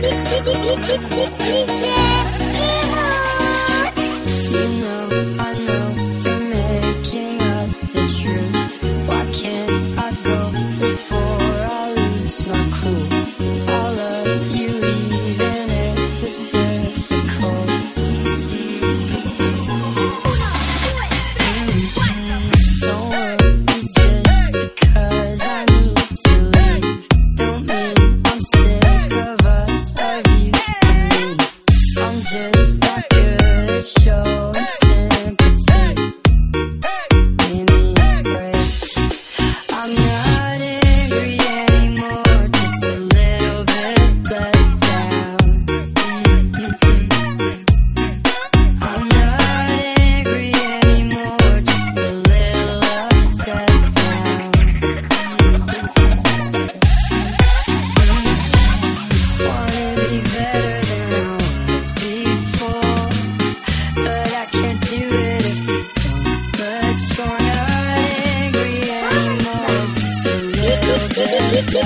Big, big, big, big, big, big,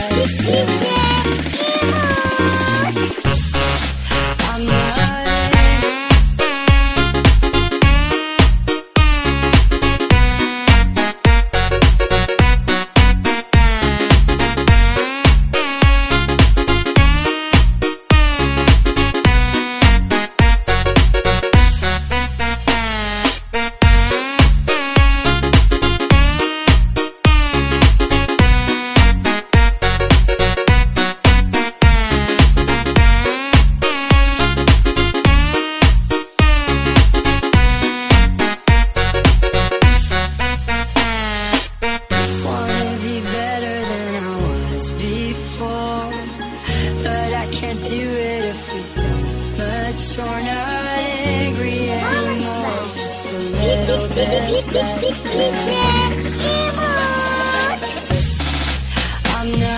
Yeah. you're not angry anymore. Just a little bit. I'm not.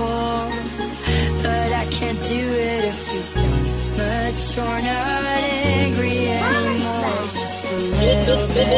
But I can't do it if you don't. Mature, not angry anymore. Just a little bit